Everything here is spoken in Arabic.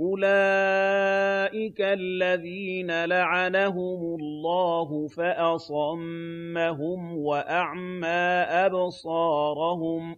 أُولَٰئِكَ الَّذِينَ لَعَنَهُمُ اللَّهُ فَأَصَمَّهُمْ وَأَعْمَىٰ أَبْصَارَهُمْ